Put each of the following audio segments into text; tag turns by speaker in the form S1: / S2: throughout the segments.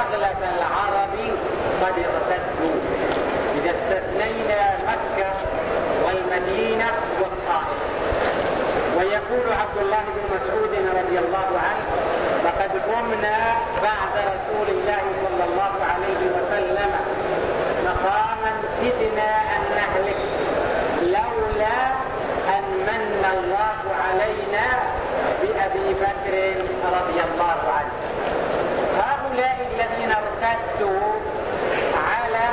S1: أغلب العرب قد ارتدوا إذا استثنينا مكة والمدينة والطائف. ويقول عبد الله بن مسعود رضي الله عنه لقد قمنا بعد رسول الله صلى الله عليه وسلم مقاما كدنا أن نهلك لولا أن من الله علينا بأبي بكر رضي الله عنه. هؤلاء الذين ارتدوا على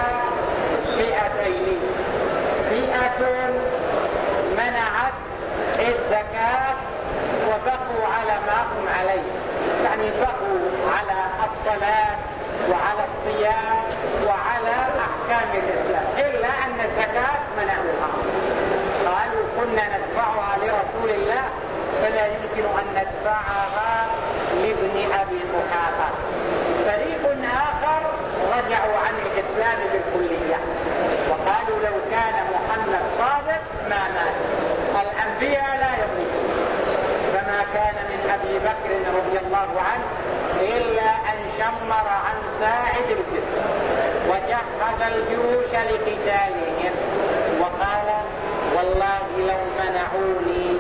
S1: فئتين. فئة منعت الزكاة وبقوا على ما هم عليه. يعني بقوا على الصلاة وعلى الصيام وعلى أحكام الإسلام إلا أن الزكاة منعوها. قالوا كنا ندفعها لرسول الله فلا يمكن أن ندفعها لابن أبي قحافة. رجعوا عن الإسلام بالكلية. وقالوا لو كان محمد صادق ما مات. الأنبياء لا يموتون. فما كان من أبي بكر رضي الله عنه إلا أن شمر عن ساعد الجسم وجهز الجيوش لقتالهم. وقال والله لو منعوني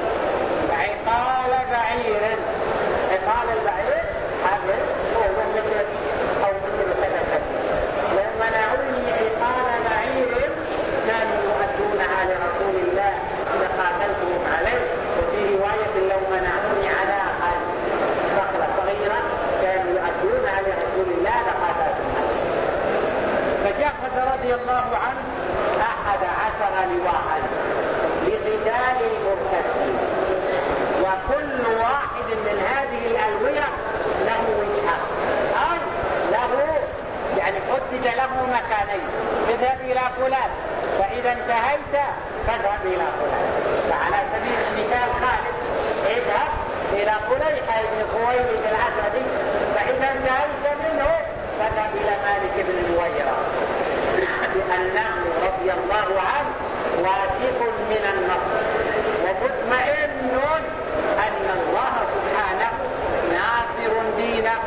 S1: عقال بعير عقال البعير هذا هو مثل أو مثل سنة لو منعوني عقال بعير كانوا يؤدونها لرسول الله لقاتلتهم عليه وفي رواية لو منعوني على صخرة صغيرة كانوا يؤدونها لرسول الله لقاتلتهم عليه فجاء رضي الله عنه أحد عشر لواء لقتال المرتدين. وكل واحد من هذه الألوية له وجهة. أو له يعني حدد له مكانين. اذهب إلى فلان. فإذا انتهيت فاذهب إلى فلان. فعلى سبيل المثال خالد اذهب إلى فليحة بن خويلد الأسدي. فإذا انتهيت منه فاذهب إلى مالك بن الويرة لأنه رضي الله عنه واثق من النصر. ومطمئن أن الله سبحانه ناصر دينه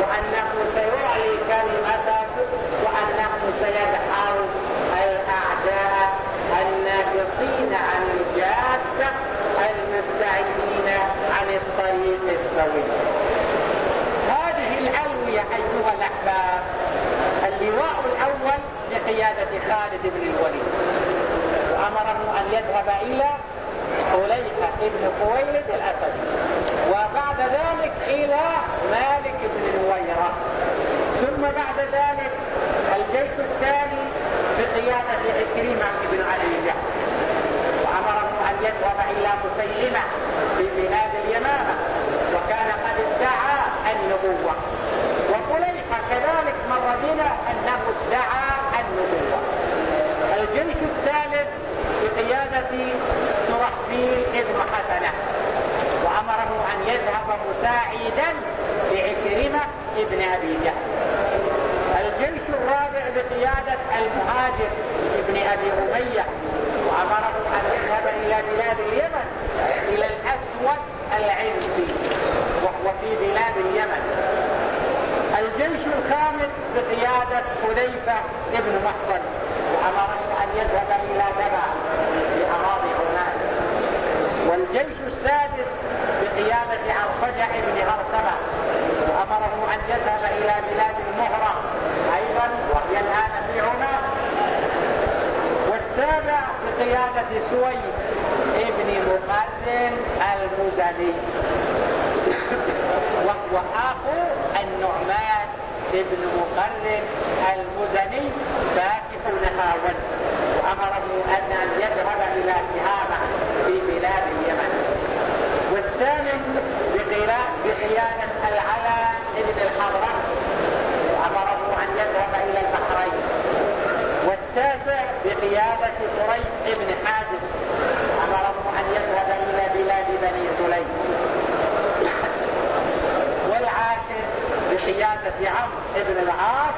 S1: وأنه سيعلي كلمته وأنه سيدحر الأعداء الناقصين عن الجادة المبتعدين عن الطريق السوي. هذه الألوية أيها الأحباب اللواء الأول بقيادة خالد بن الوليد. وأمره أن يذهب إلى حليفة بن خويلد الأسد. وبعد ذلك إلى مالك بن الويرة. ثم بعد ذلك الجيش الثاني بقيادة عكرمة بن علي وأمره أن يذهب إلى مسيلمة في بلاد اليمامة. وكان قد ادعى النبوة. وقليحة كذلك مر بنا أنه ادعى النبوة. الجيش الثالث بقيادة سرحبيل ابن حسنة وأمره أن يذهب مساعدا لعكرمة ابن أبي جهل. الجيش الرابع بقيادة المهاجر ابن أبي أمية وأمره أن يذهب إلى بلاد اليمن إلى الأسود العنسي وهو في بلاد اليمن. الجيش الخامس بقيادة حذيفة ابن محصن وأمره أن يذهب إلى دبع لأراضي عمان. والجيش السادس بقيادة عرفجة ابن هرثمة وأمره أن يذهب إلى بلاد المهرة أيضا وهي الآن في عمان. والسابع بقيادة سويد ابن مقرن المزني. وهو أخو النعمان ابن مقرن المزني فاكف نهاون وأمره أن يذهب إلى تهامة في بلاد اليمن. والثامن بقيادة العلا ابن الحضرم. وأمره أن يذهب إلى البحرين. والتاسع بقيادة قريب ابن حاجز. أمره أن يذهب إلى بلاد بني سليم. بقيادة عمرو بن العاص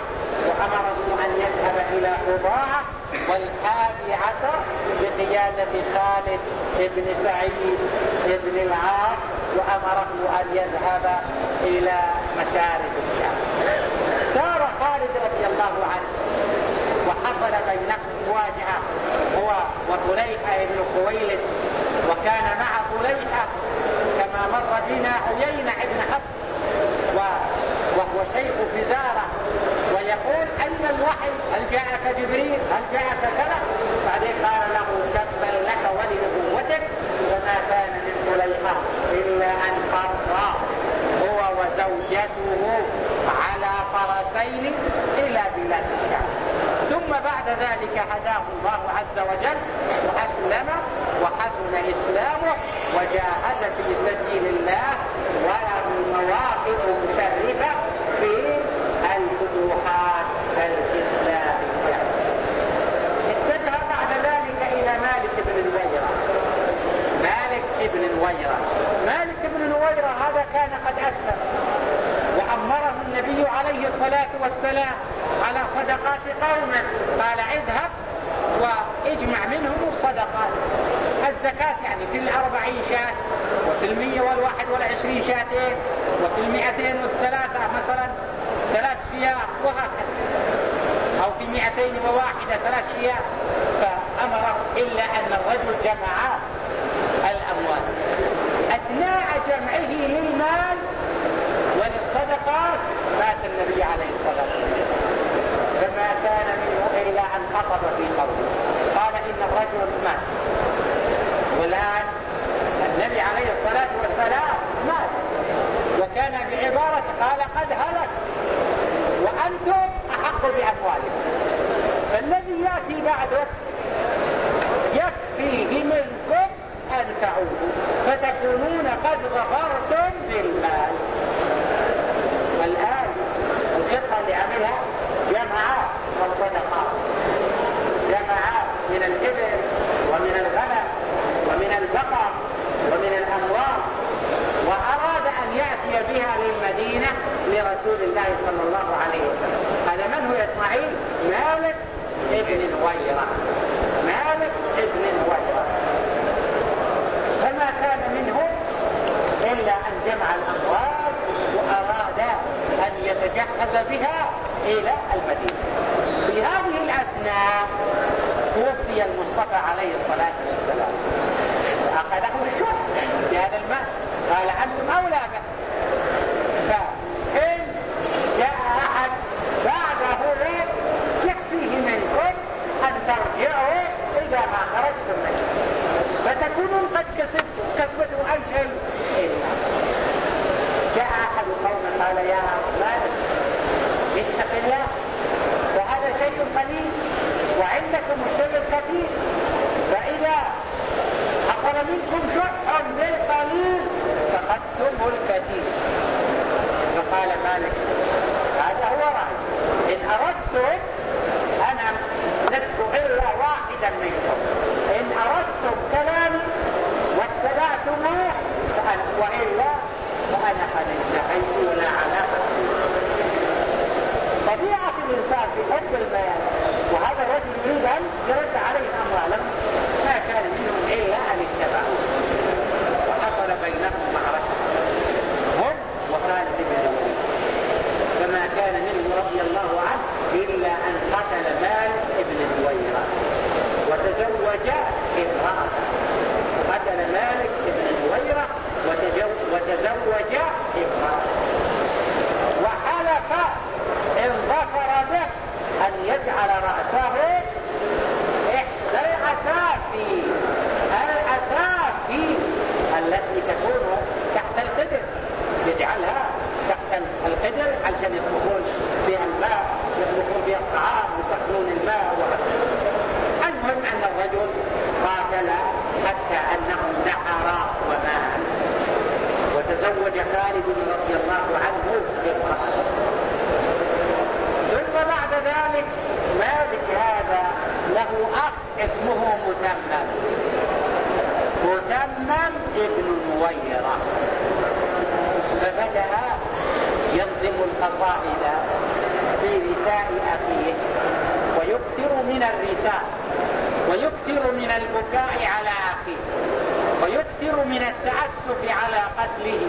S1: وأمره أن يذهب إلى قضاعة والحادي عشر بقيادة خالد بن سعيد بن العاص وأمره أن يذهب إلى مشارق الشام. سار خالد رضي الله عنه وحصل بينهم مواجهة هو وطليحة بن خويلد وكان مع طليحة كما مر بنا عيينة بن حصن وهو شيخ فزارة ويقول أين الوحي هل جاءك جبريل؟ هل جاءك كذا؟ بعدين قال له تبا لك ولنبوتك وما كان من طليحة إلا أن قرر هو وزوجته على فرسين إلى بلاد الشام. ثم بعد ذلك هداه الله عز وجل وأسلم وحسن إسلامه وجاهد في سبيل الله وله مواقف مشرفة في الفتوحات الإسلامية. اتجه بعد ذلك إلى مالك بن الويرة. مالك بن الويرة. مالك بن الويرة هذا كان قد أسلم وأمره النبي عليه الصلاة والسلام على صدقات قومه قال اذهب واجمع منهم الصدقات. الزكاة يعني في الأربعين شاة وفي المية والواحد والعشرين شاتين وفي المئتين والثلاثة مثلا ثلاث شياه وهكذا. أو في مئتين وواحدة ثلاث شياه. فأمر إلا أن الرجل جمع الأموال. أثناء جمعه للمال وللصدقات مات النبي عليه الصلاة والسلام. كان منه إلا أن خطب في قوله. قال إن الرجل مات. والآن النبي عليه الصلاة والسلام مات. وكان بعبارة قال قد هلك. وأنتم أحق بأموالكم. فالذي يأتي بعده يكفيه منكم أن تعودوا. فتكونون قد غفرتم بالمال. الآن الخطة اللي عملها جمع الصدقات جمع من الإبل ومن الغنم ومن البقر ومن الأموال وأراد أن يأتي بها للمدينة لرسول الله صلى الله عليه وسلم. هذا من هو إسماعيل؟ مالك ابن الويرة مالك ابن الويرة فما كان منه إلا أن جمع الأموال وأراد أن يتجهز بها إلى المدينة. في هذه الأثناء توفي المصطفى عليه الصلاة والسلام. أخذه الشرط بهذا المال قال أنتم أولى به فإن جاء أحد بعده يكفيه منكم أن ترجعوا إذا ما خرجتم منه فتكونوا قد كسبتم شيء إلا جاء أحد قوم قال يا مالك اتق الله. وهذا شيء قليل وعندكم الشيء الكثير. فإذا حصل منكم شح بالقليل فقدتم الكثير. فقال مالك هذا هو رأي إن أردتم أنا لست إلا واحدا منكم إن أردتم كلامي واتبعتموه وإلا فأنا قد انتهيت ولا علاقة طبيعة الإنسان في حب المال وهذا الرجل يريد أن يرد عليه أموالهم ما كان منهم إلا أن اتبعوه وحصل بينهم معركة هم وخالد بن الوليد فما كان منهم رضي الله عنه إلا أن قتل مال ابن الويرة وتزوج امرأة قتل مالك ابن الويرة وتزوج امرأة وحلف إن ظفر به أن يجعل رأسه إحدى الأسافي الأسافي التي تكون تحت القدر يجعلها تحت القدر علشان يطبخون بها الماء يطبخون بها الطعام يسخنون الماء المهم أن الرجل قاتل حتى أنه نحر ومات. وتزوج خالد رضي الله عنه بامرأته ثم بعد ذلك مالك هذا له أخ اسمه متمم. متمم ابن نويرة فبدأ ينظم القصائد في رثاء أخيه ويكثر من الرثاء. ويكثر من البكاء على أخيه ويكثر من التأسف على قتله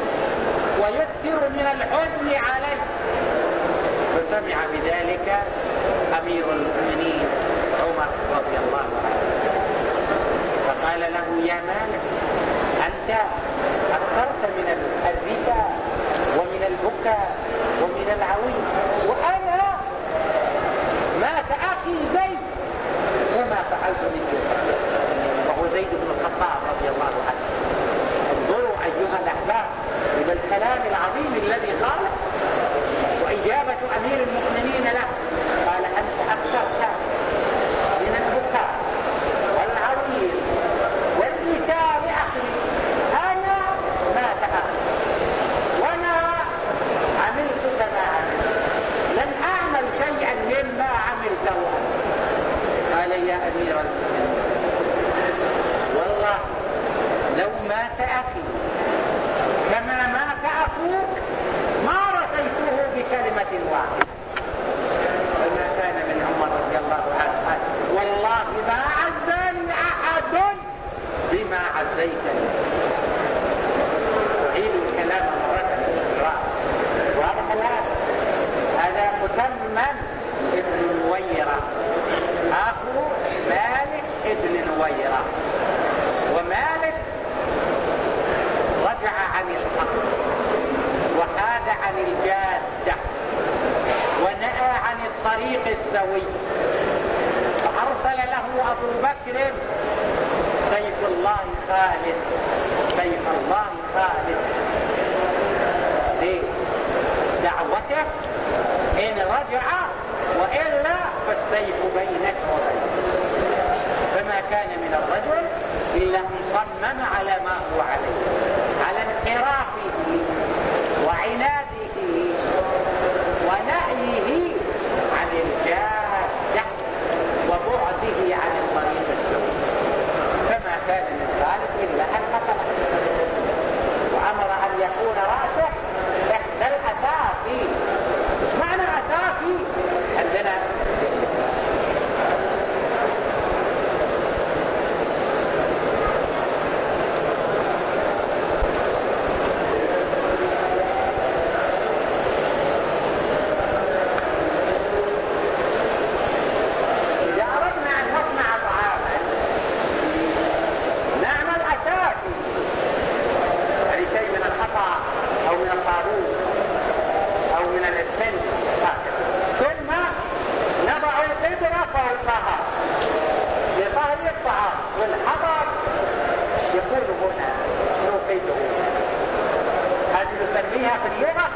S1: ويكثر من الحزن عليه. فسمع بذلك أمير المؤمنين عمر رضي الله عنه. فقال له يا مالك أنت أكثرت من الرثاء ومن البكاء ومن العوي وأنا مات أخي زيد. فعلت منه وهو زيد بن الخطاب رضي الله عنه انظروا أيها الأحباب إلى الكلام العظيم الذي قاله وإجابة أمير المؤمنين له قال أنت أكثرت من البكاء والعويل والإيتاء لأخي أنا مات أخي وأنا عملت كما عملت لن أعمل شيئا مما عملته قال يا أمير المؤمنين والله لو مات أخي كما مات أخوك ما رسيته بكلمة واحدة فما كان من عمر رضي الله عنه والله ما عزاني أحد بما عزيتني أعيد الكلام مرة أخرى واضح الآن هذا متمم ابن نويرة أخو مالك ابن نويرة ومالك رجع عن الحق وحاد عن الجادة ونأى عن الطريق السوي فأرسل له بكر سيف الله خالد. سيف الله خالد. دعوته إن رجع وإلا فالسيف بينك وبينه. فما كان من الرجل إلا أن صمم على ما هو عليه. على انحرافه وعناده. ونهيه عن الجادة وبعده عن الطريق السوي فما كان من ذلك إلا أن قتله وأمر أن يكون رأسه إحدى الأسافي معنى أسافي عندنا إذا أردنا أن نصنع طعاما نعمل أساسي يعني شيء من الحطب أو من الطاروس أو من الإسفنج ثم نضع القدرة فوقها لطهي الطعام والحطب يكون هنا نوقده هذه نسميها في اللغة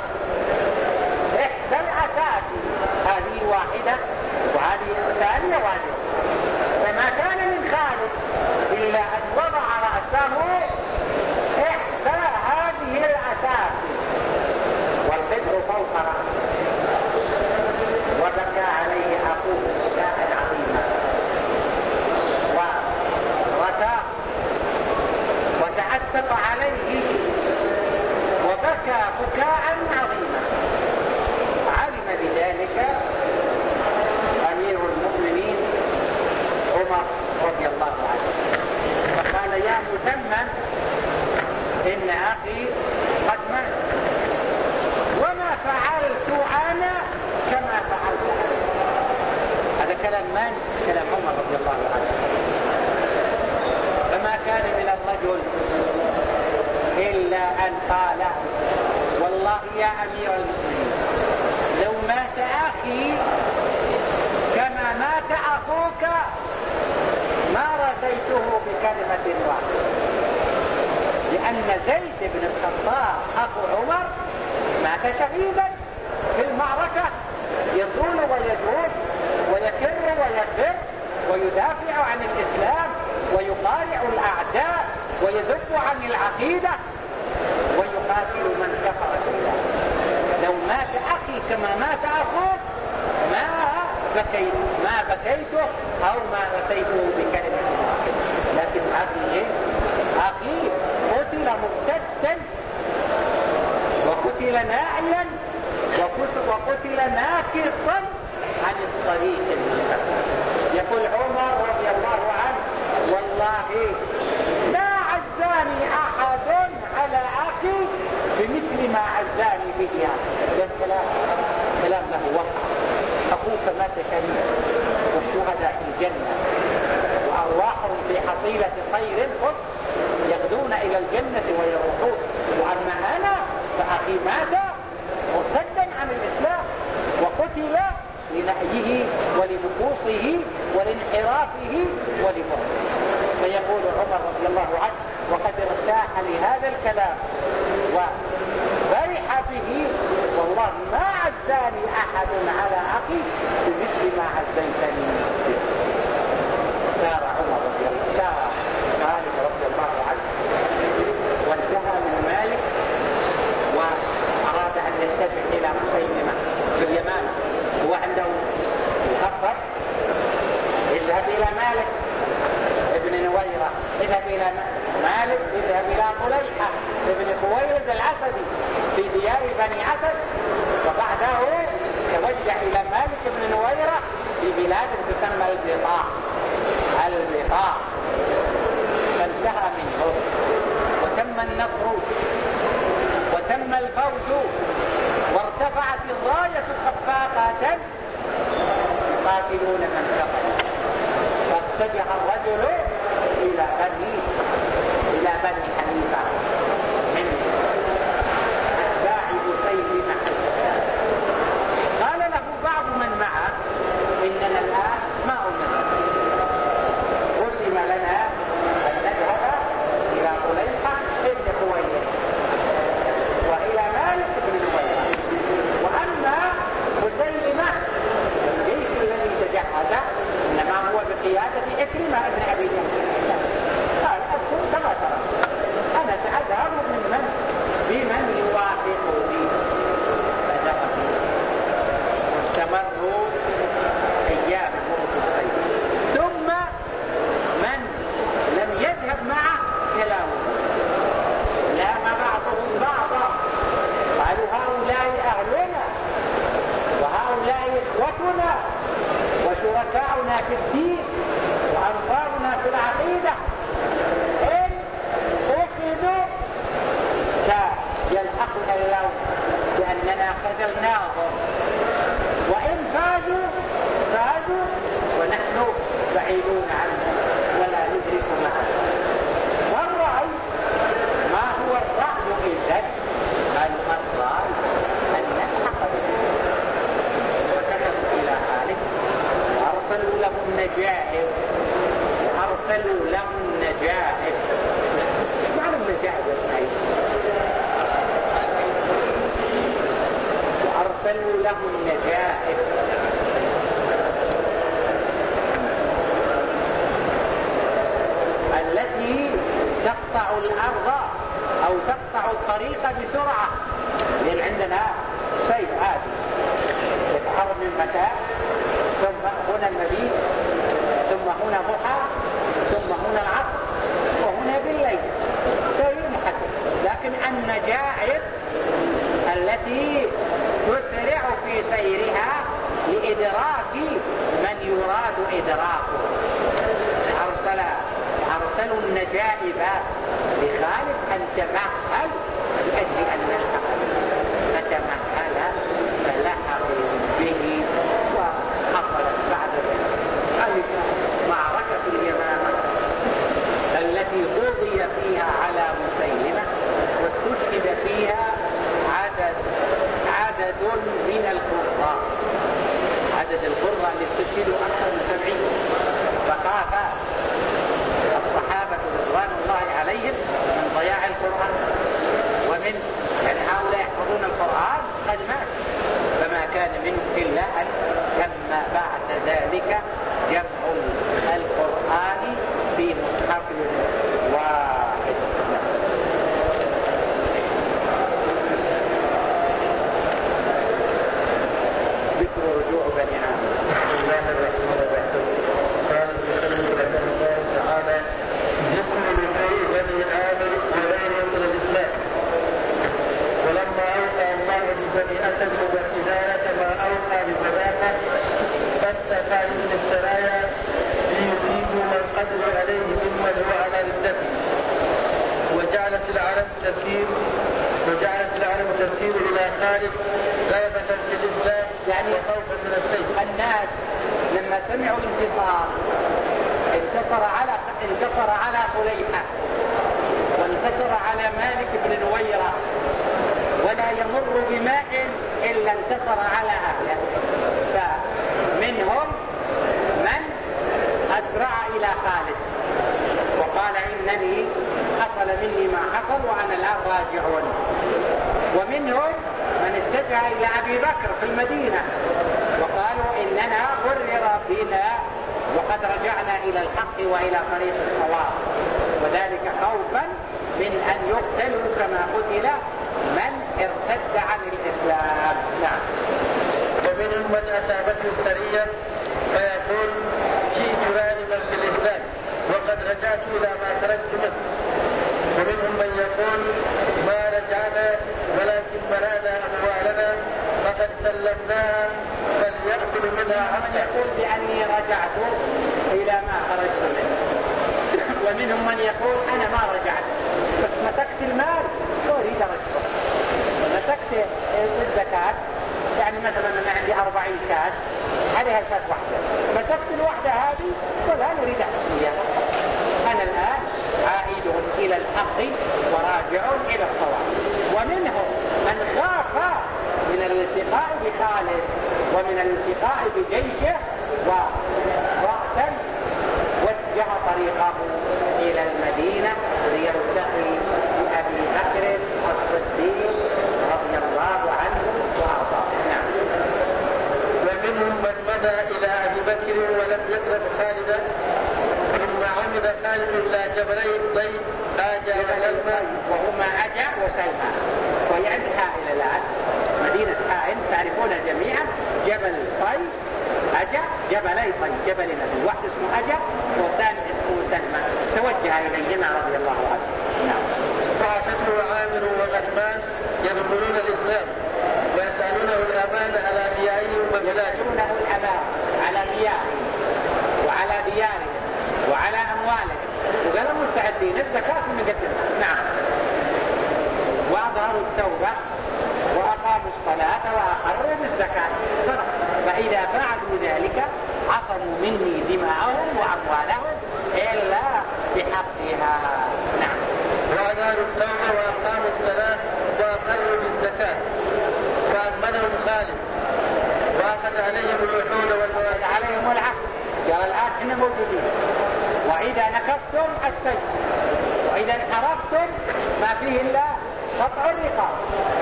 S1: إحدى الأساسي هذه واحدة وهذه الثانية واحدة فما كان من خالد إلا أن وضع رأسه إحدى هذه الأساسي والقدر فوق رأسه وبكى عليه أخوه بكاء عظيما ورثاه وتأسف عليه وبكى بكاء عظيما علم بذلك أمير المؤمنين عمر رضي الله عنه فقال يا متمم إن أخي قد مات وما فعلت أنا كما فعلت أنا هذا كلام من؟ كلام عمر رضي الله عنه فما كان الرجل إلا أن قال والله يا أمير المؤمنين لو مات أخي كما مات أخوك ما رثيته بكلمة واحدة. لأن زيد بن الخطاب أخو عمر مات شهيدا في المعركة يصول ويجود ويكر ويكر ويدافع عن الإسلام ويقارع الأعداء. ويذب عن العقيدة ويقاتل من كفر بالله. لو مات أخي كما مات أخوه ما بكيت ما بكيته أو ما بكيته بكلمة واحدة. لكن أخي أخي قتل مرتدا وقتل ناعيا وقتل ناقصا عن الطريق المستقيم. يقول عمر رضي الله عنه والله عزاني أحد على أخي بمثل ما عزاني به. هذا الكلام كلام له. وقع أخوك مات كريما والشهداء في الجنة. وارواحهم في حصيلة خير خذ. يغدون إلى الجنة ويروحون. واما أنا فأخي مات مرتدا عن الإسلام. وقتل لنهيه ولنقوصه ولانحرافه ولفرقه. فيقول عمر رضي الله عنه وقد ارتاح لهذا الكلام. وفرح به والله ما عزاني أحد على أخي بمثل ما عزيتني. سار
S2: تسير وجعلت العرب تسير إلى خالد غيبة في الإسلام
S1: يعني
S2: وخوفا من السيف.
S1: الناس لما سمعوا الانتصار انتصر على انتصر على خليحة وانتصر على مالك بن نويرة ولا يمر بماء إلا انتصر على أهله. فمنهم من أسرع إلى خالد وقال إنني حصل مني ما حصل وأنا الآن راجع ومنهم من اتجه إلى أبي بكر في المدينة. وقالوا إننا غرر بنا وقد رجعنا إلى الحق وإلى طريق الصواب. وذلك خوفا من أن يقتلوا كما قتل من ارتد عن الإسلام. نعم.
S2: ومنهم من أصابته السرية فيقول جئت غالبا في الإسلام وقد رجعت إلى ما خرجت منه ومنهم من يقول ما رجعنا ولكن منعنا أموالنا فقد فليأكل منها
S1: من يقول بأني رجعت إلى ما خرجت منه. ومنهم من يقول أنا ما رجعت. بس مسكت المال أريد رجعه مسكت الزكاة يعني مثلا أنا عندي أربعين كاس عليها كاس واحدة. مسكت الواحدة هذه والآن أريد أحسنها أنا الآن عائد إلى الحق وراجع إلى الصواب. ومنهم من خاف من الالتقاء بخالد ومن الالتقاء بجيشه ورأسا وجه طريقه إلى المدينة ليلتقي بأبي بكر الصديق رضي الله عنه وأرضاه. نعم.
S2: ومنهم من مدى إلى أبي بكر ولم يقرب خالدا ثم عمد خالد إلى جبلي الطيب آجا وسلمى.
S1: وهما أجا وسلمى. وهي حائل الآن تعرفون جميعا جبل طي أجا جبلي طي جبل نبي واحد اسمه أجا والثاني اسمه سلمى. توجه إليهما رضي الله عنه. نعم.
S2: فأتته عامر وغتمان يدخلون الإسلام ويسألونه الأمان على ديارهم وبلادهم.
S1: يسألونه الأمان على ديارهم وعلى ديارهم وعلى أموالهم. وقالوا مستعدين الزكاة نقدمها نعم. وأظهروا التوبة. وأقاموا الصلاة وأقروا بالزكاة. فإذا فعلوا ذلك عصموا مني دماءهم وأموالهم إلا بحقها. نعم.
S2: وأنالوا التوبة وأقاموا الصلاة وأقروا بالزكاة. فأمنهم خالد. وأخذ عليهم الوحود والمواثيق
S1: عليهم العهد قال الآن إحنا موجودين. وإذا نكستم السيف. وإذا انحرفتم ما فيه إلا قطع الرقاب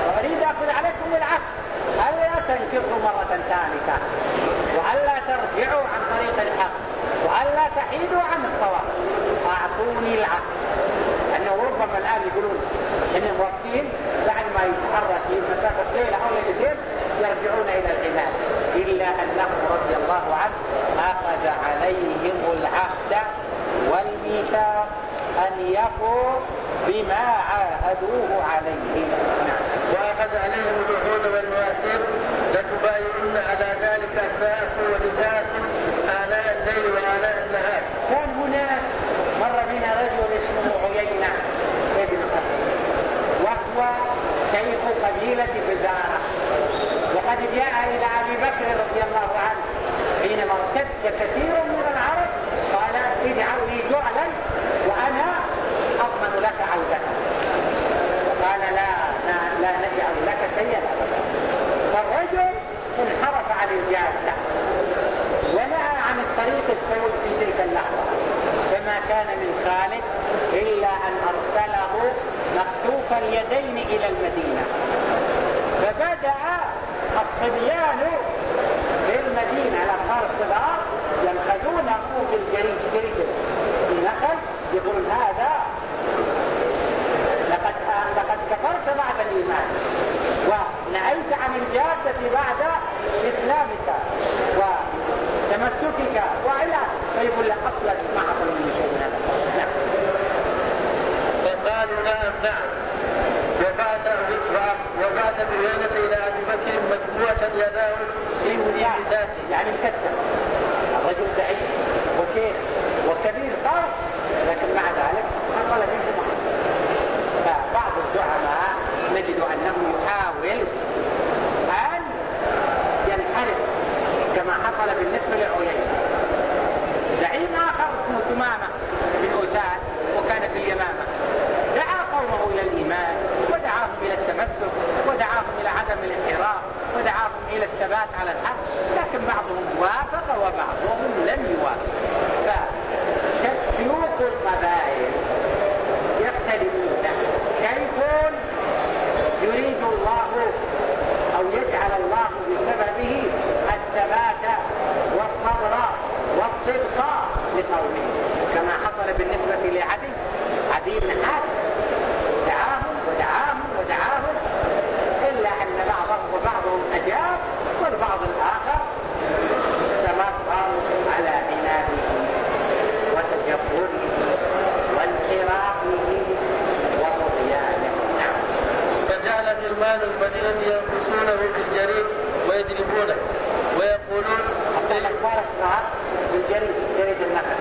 S1: وأريد أخذ عليكم العهد ألا تنكصوا مرة ثالثة؟ وألا ترجعوا عن طريق الحق؟ وألا تحيدوا عن الصواب؟ أعطوني العهد أنه ربما الآن يقولون إنهم واقفين بعد ما يتحرك في مسافة ليلة أو ليلتين يرجعون إلى العباد. إلا أنه رضي الله عنه أخذ عليهم العهد والميثاق. أن يفوا بما عاهدوه عليه. نعم.
S2: وأخذ عليهم الوحود والمواثيق لتبايعن على ذلك أبناءكم ونساءكم آناء الليل وآناء النهار.
S1: كان هناك. مر بنا رجل اسمه عيينة ابن وهو شيخ قبيلة بزارة وقد جاء إلى أبي بكر رضي الله عنه حينما ارتد كثير من العرب قال اجعل لي جعلا وأنا أضمن لك عودتك. قال لا لا, لا نجعل لك شيئا فالرجل انحرف عن الجادة ونهى عن الطريق السيول في تلك اللحظة. فما كان من خالد إلا أن أرسله مكتوف اليدين إلى المدينة. فبدأ الصبيان في المدينة الأطفال الصغار ينخسونه بالجريد جريد النخل يقول هذا كفرت بعد الإيمان. ونأيت عن الجادة بعد إسلامك وتمسكك وإلى فيقول لك أصلا ما حصل من شيء هذا نعم.
S2: فقالوا نعم نعم. وبعث وبعث بعيينة إلى أبي بكر مدفوعة يداه في مدير ذاته
S1: يعني مكتب. رجل زعيم وشيخ وكبير فرق لكن مع ذلك حصل منه الزعماء نجد أنه يحاول أن ينحرف كما حصل بالنسبة لعيينة. زعيم آخر اسمه تمامة بن أوتاد وكان في اليمامة. دعا قومه إلى الإيمان ودعاهم إلى التمسك ودعاهم إلى عدم الانحراف ودعاهم إلى الثبات على الحق. لكن بعضهم وافق وبعضهم لم يوافق. فشيوخ القبائل يختلفون. كيف أو يجعل الله بسببه الثبات والصبر والصدق لقومه. كما حصل بالنسبة لعدي عدي بن حاتم دعاهم ودعاهم ودعاهم إلا أن بعضهم وبعضهم أجاب والبعض الآخر استمر على عناده وتجبره وانحرافه وطغيانه نعم
S2: فجعل المدينة ينقصونه بالجريد ويضربونه ويقولون
S1: الأخبار الصغار بالجريد جريد النخل.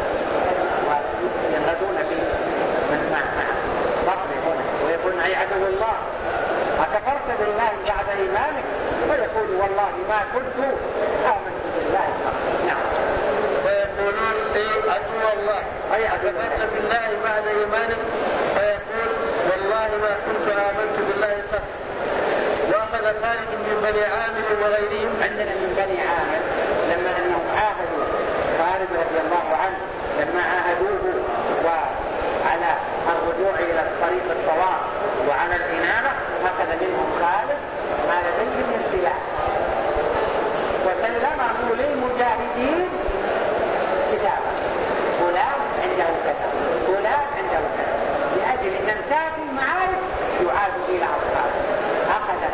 S1: وينغزون في من مع ويقولون أي عدو الله. أكفرت بالله بعد إيمانك؟ ويقول والله ما كنت آمنت بالله. نعم.
S2: ويقولون أي عدو الله.
S1: أي عدو الله.
S2: كفرت بالله بعد إيمانك؟ فيقول والله ما كنت آمنت بالله. قط خالد من بني عامر وغيرهم.
S1: عندنا من بني عامر لما انهم عاهدوا خالد رضي الله عنه لما عاهدوه وعلى الرجوع إلى الطريق الصواب وعلى الإنابة أخذ منهم خالد ما لديه من سلاح. وسلمه للمجاهدين كتابا. فلان عنده كذا فلان عنده كذا لأجل أن انتهت المعارك يعاد إلى أصحابه.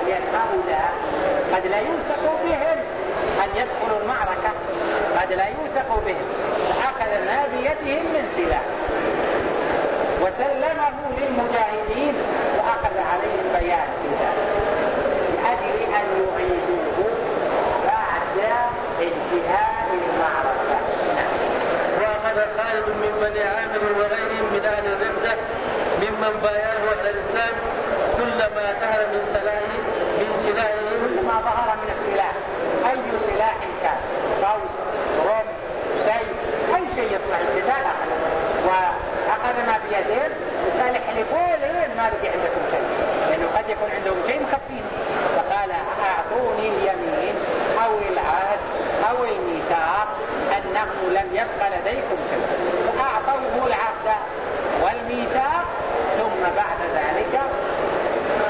S1: لأن هؤلاء قد لا يوثق بهم. أن يدخلوا المعركة قد لا يوثق بهم. فأخذ ما بيدهم من سلاح. وسلمه للمجاهدين وأخذ عليهم بيان في لأجل أن يعيدوه بعد انتهاء المعركة. نعم.
S2: وأخذ خالد من بني عامر وغيرهم من أهل الرده ممن بايعه على الإسلام كلما ظهر من سلاحه
S1: كل ما ظهر من السلاح أي سلاح كان؟ قوس رم سيف أي شيء يصنع القتال اخذه واخذ ما بيدين وقال احلفوا لين ما بقي عندكم شيء. لأنه قد يكون عندهم شيء مخفين. فقال أعطوني اليمين أو العهد أو الميثاق أنه لم يبق لديكم شيء. فاعطوه العهد والميثاق ثم بعد ذلك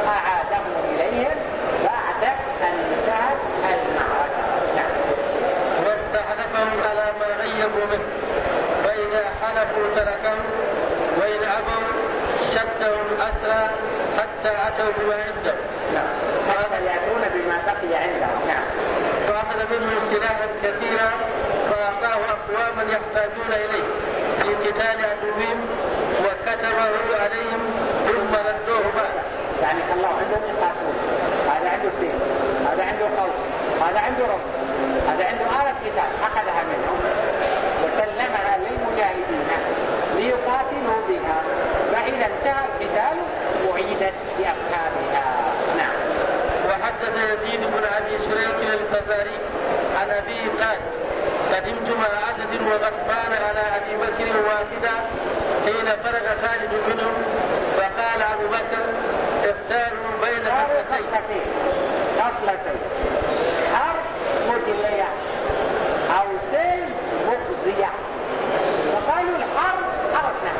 S1: أعادهم إليهم بعد أن انتهت المعركة نعم
S2: واستحلفهم على غيبوا منه فإذا حلفوا تركهم وإن أبوا شدهم أسرى حتى أتوا بما عندهم.
S1: نعم. يأتون بما بقي عندهم. نعم.
S2: فأخذ منهم سلاحا كثيرا فأعطاه أقواما يحتاجون إليه. في قتال عدوهم وكتبه عليهم ثم ردوه بعد.
S1: يعني الله عندهم يقاتلون هذا عنده سيف. هذا عنده قوس هذا عنده رب. هذا عنده آلة قتال. أخذها منهم. وسلمها للمجاهدين ليقاتلوا بها. فإذا انتهى القتال أعيدت لأصحابها نعم.
S2: وحدث يزيد بن أبي شريك الفزاري عن أبيه قال قدمت مع أسد وغضبان على أبي بكر واحدا حين فرغ خالد منهم فقال أبو بكر اختاروا بين خصلتين.
S1: خصلتين. حرب مجلية أو سيف مخزية وقالوا الحرب عرفنا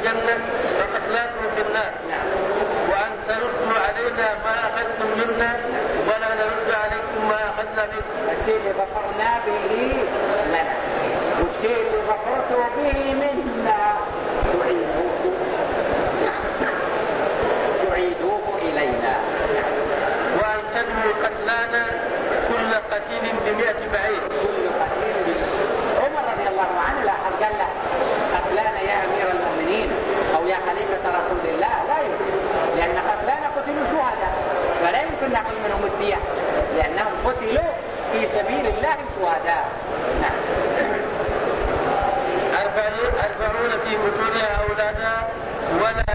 S1: الجنة وأخلاقهم في النار. وأن تردوا علينا ما أخذتم منا ولا نرد عليكم ما أخذنا منكم. الشيء
S2: اللي غفرنا به لنا. والشيء اللي
S1: غفرته به منا. تعيدوه. تعيدوه إلينا. وأن تدموا قتلانا كل قتيل بمئة بعير. قتلوا
S2: في سبيل الله شهداء. نعم. أربعون في بطونها أولادا ولا